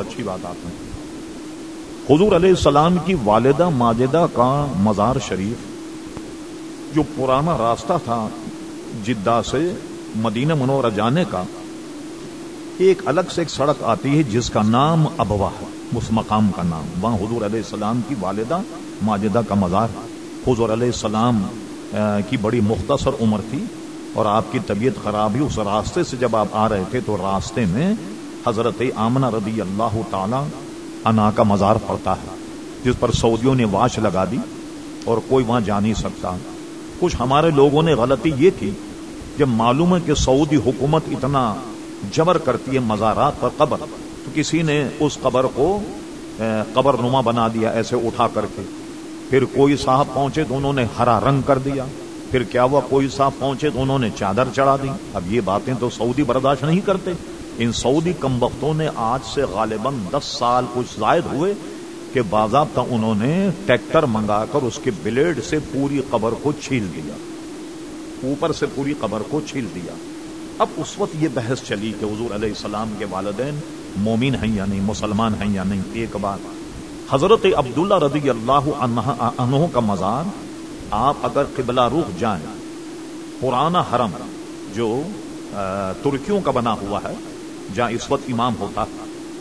اچھی بات آپ نے حضور علیہ السلام کی والدہ ماجدہ کا مزار شریف، جو پرانا راستہ تھا جدہ سے مدینہ منورہ جانے کا، ایک الگ سے ایک سڑک آتی ہے جس کا نام ابوا ہے۔ اس مقام کا نام۔ وہاں حضور علیہ السلام کی والدہ ماجدہ کا مزار حضور علیہ السلام کی بڑی مختصر عمر تھی اور آپ کی طبیعت خراب ہی اس راستے سے جب آپ آ رہے تھے تو راستے میں حضرت آمنہ رضی اللہ تعالی انا کا مزار پڑتا ہے، جس پر سعودیوں نے واش لگا دی اور کوئی وہاں جا نہیں سکتا۔ کچھ ہمارے لوگوں نے غلطی یہ کی جب معلوم ہے کہ سعودی حکومت اتنا جبر کرتی ہے مزارات پر قبر، تو کسی نے اس قبر کو قبر نما بنا دیا ایسے اٹھا کر کے۔ پھر کوئی صاحب پہنچے تو انہوں نے ہرا رنگ کر دیا۔ پھر کیا ہوا کوئی صاحب پہنچے تو انہوں نے چادر چڑھا دی۔ اب یہ باتیں تو سعودی برداشت نہیں کرتے۔ ان سعودی کم وقتوں نے آج سے غالباً دس سال کچھ زائد ہوئے کہ باضابطہ انہوں نے ٹریکٹر منگا کر اس کے بلیڈ سے پوری قبر کو چھیل دیا۔ اوپر سے پوری قبر کو چھیل دیا۔ اب اس وقت یہ بحث چلی کہ حضور علیہ السلام کے والدین مومن ہیں یا نہیں، مسلمان ہیں یا نہیں، ایک بات۔ حضرت عبداللہ رضی اللہ عنہ کا مزار، آپ اگر قبلہ رخ جائیں، پرانا حرم جو ترکیوں کا بنا ہوا ہے جہاں اس وقت امام ہوتا،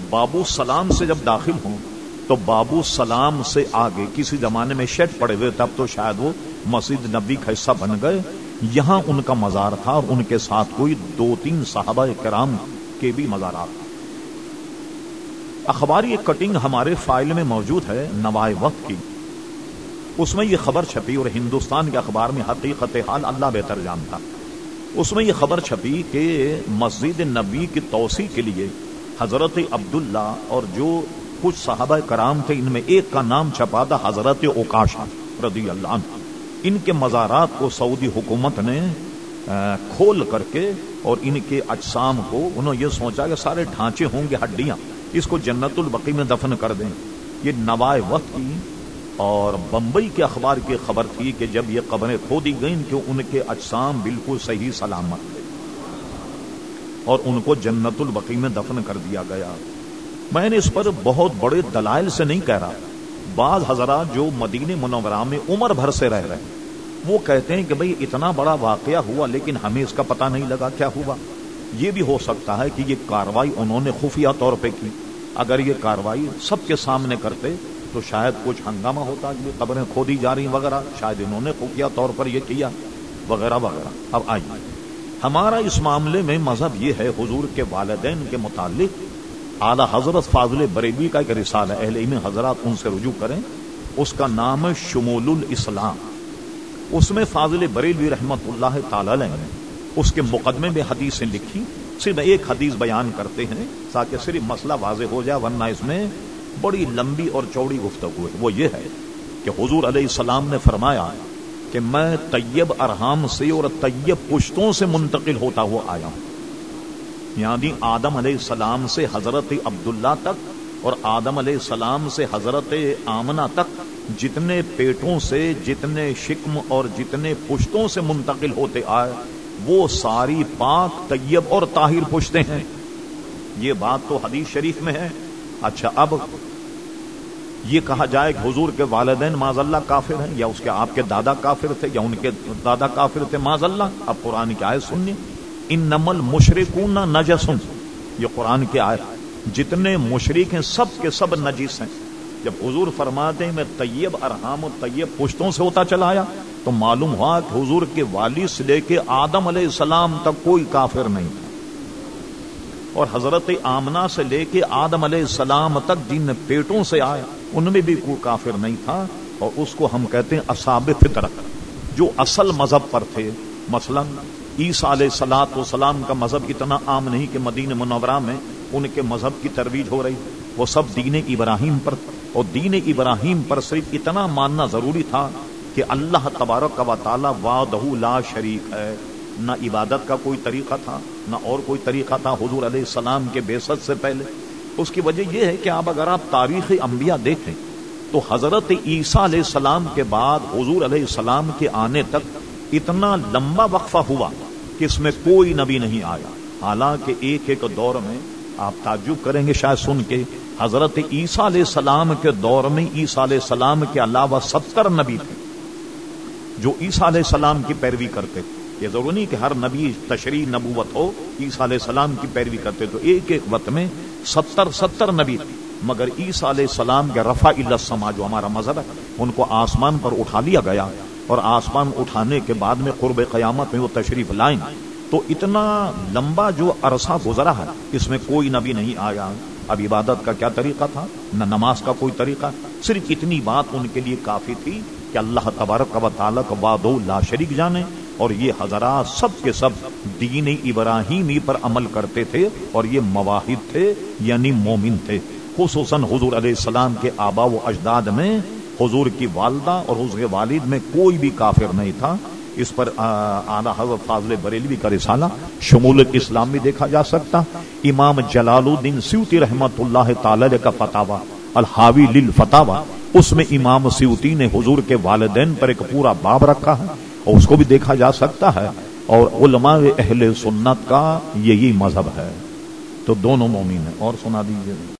بابو سلام سے جب داخل ہوں، تو بابو سلام سے آگے کسی زمانے میں شیڈ پڑے ہوئے، تب تو شاید وہ مسجد نبی کا حصہ بن گئے۔ یہاں ان کا مزار تھا اور ان کے ساتھ کوئی دو تین صحابہ کرام کے بھی مزارات۔ اخباری ایک کٹنگ ہمارے فائل میں موجود ہے نوائے وقت کی۔ اس میں یہ خبر چھپی اور ہندوستان کے اخبار میں حقیقت حال اللہ بہتر جانتا۔ اس میں یہ خبر چھپی کہ مسجد نبی کی توسیع کے لیے حضرت عبداللہ اور جو کچھ صحابہ کرام تھے، ان میں ایک کا نام چھپا تھا، حضرت اوکاشا رضی اللہ عنہ۔ ان کے مزارات کو سعودی حکومت نے کھول کر کے اور ان کے اجسام کو، انہوں یہ سوچا کہ سارے ڈھانچے ہوں گے، ہڈیاں، اس کو جنت البقی میں دفن کر دیں۔ یہ نوائے وقت کی اور بمبئی کے اخبار کی خبر تھی کہ جب یہ قبریں کھو دی گئیں کہ ان کے اجسام بالکل صحیح سلامت تھے اور ان کو جنت البقی میں دفن کر دیا گیا۔ میں نے اس پر بہت بڑے دلائل سے نہیں کہہ رہا۔ بعض حضرات جو مدین منورہ میں عمر بھر سے رہ رہے ہیں، وہ کہتے ہیں کہ بھئی اتنا بڑا واقعہ ہوا لیکن ہمیں اس کا پتہ نہیں لگا کیا ہوا۔ یہ بھی ہو سکتا ہے کہ یہ کاروائی انہوں نے خفیہ طور پہ کی۔ اگر یہ کاروائی سب کے سامنے کرتے تو شاید کچھ ہنگامہ ہوتا یہ قبریں کھودی جا رہی وغیرہ۔ شاید انہوں نے خفیہ طور پر یہ کیا۔ وغیرہ وغیرہ۔ اب آئیے۔ ہمارا اس معاملے میں مذہب یہ ہے، حضور کے والدین کے متعلق اعلی حضرت فاضل بریبی کا ایک رسال ہے اہل علم حضرات ان سے رجوع کریں۔ اس کا نام ہے شمول الاسلام۔ اس میں فاضل بریلوی رحمت اللہ تعالی نے اس کے مقدمے میں حدیثیں لکھی۔ صرف ایک حدیث بیان کرتے ہیں تاکہ صرف مسئلہ واضح ہو جائے، ورنہ اس میں بڑی لمبی اور چوڑی گفتگو ہے۔ وہ یہ ہے کہ حضور علیہ السلام نے فرمایا کہ میں طیب ارحام سے اور طیب پشتوں سے منتقل ہوتا ہوا آیا ہوں۔ یعنی آدم علیہ السلام سے حضرت عبداللہ تک اور آدم علیہ السلام سے حضرت آمنہ تک جتنے پیٹوں سے، جتنے شکم اور جتنے پشتوں سے منتقل ہوتے آئے، وہ ساری پاک طیب اور طاہر پشتے ہیں۔ یہ بات تو حدیث شریف میں ہے۔ اچھا اب یہ کہا جائے کہ حضور کے والدین ماض اللہ کافر ہیں، یا اس کے آپ کے دادا کافر تھے، یا ان کے دادا کافر تھے؟ ماض اللہ، اب قرآن کی آئے سننی ان نمل مشرقون نجسن یہ قرآن کی آئے جتنے مشرق ہیں، سب کے سب نجیس ہیں۔ جب حضور فرماتے ہیں، میں طیب ارحام و طیب پشتوں سے ہوتا چلا آیا، تو معلوم ہوا کہ حضور کے والد سے لے کے آدم علیہ السلام تک کوئی کافر نہیں۔ تھا اور حضرت آمنا سے لے کے آدم علیہ السلام تک جن پیٹوں سے آیا، ان میں بھی کوئی کافر نہیں تھا۔ اور اس کو ہم کہتے ہیں اصاب فطرت جو اصل مذہب پر تھے۔ مثلا عیسیٰ علیہ سلاط و سلام کا مذہب اتنا عام نہیں کہ مدین منورہ میں ان کے مذہب کی ترویج ہو رہی۔ وہ سب دین ابراہیم پر، اور دین ابراہیم پر صرف اتنا ماننا ضروری تھا کہ اللہ تبارک و تعالی وادہ لا شریک ہے۔ نہ عبادت کا کوئی طریقہ تھا، نہ اور کوئی طریقہ تھا حضور علیہ السلام کے بیست سے پہلے۔ اس کی وجہ یہ ہے کہ آپ اگر آپ تاریخ انبیاء دیکھیں، تو حضرت عیسیٰ علیہ السلام کے بعد حضور علیہ السلام کے آنے تک اتنا لمبا وقفہ ہوا کہ اس میں کوئی نبی نہیں آیا۔ حالانکہ ایک ایک دور میں آپ تعجب کریں گے شاید سن کے، حضرت عیسیٰ علیہ السلام کے دور میں عیسیٰ علیہ السلام کے علاوہ ستر نبی تھے جو عیسیٰ علیہ السلام کی پیروی کرتے۔ تھے یہ ضروری نہیں کہ ہر نبی تشریح نبوت ہو، عیسیٰ علیہ السلام کی پیروی کرتے تو ایک ایک وقت میں ستر ستر نبی تھے مگر عیسیٰ علیہ السلام کے رفا السما جو ہمارا مذہب ہے، ان کو آسمان پر اٹھا لیا گیا اور آسمان اٹھانے کے بعد میں قرب قیامت میں وہ تشریف لائیں۔ تو اتنا لمبا جو عرصہ گزرا ہے، اس میں کوئی نبی نہیں آیا۔ اب عبادت کا کیا طریقہ تھا؟ نہ نماز کا کوئی طریقہ۔ صرف اتنی بات ان کے لیے کافی تھی کہ اللہ تبارک و تعالیٰ کا واد لا شریک جانے اور یہ حضرات سب کے سب دین ابراہیمی پر عمل کرتے تھے اور یہ مواحد تھے یعنی مومن تھے۔ خصوصاً حضور علیہ السلام کے آبا و اجداد میں حضور کی والدہ اور حضور کے والد میں کوئی بھی کافر نہیں تھا۔ اس پر آنا حضرت فاضل بریلوی کا رسالہ شمول اسلام بھی دیکھا جا سکتا۔ امام جلال الدین سیوتی رحمت اللہ تعالی کا فتوا الحاوی للفتاوا اس میں امام سیوتی نے حضور کے والدین پر ایک پورا باب رکھا ہے۔ اور اس کو بھی دیکھا جا سکتا ہے۔ اور علماء اہل سنت کا یہی مذہب ہے۔ تو دونوں مومن ہیں۔ اور سنا دیجیے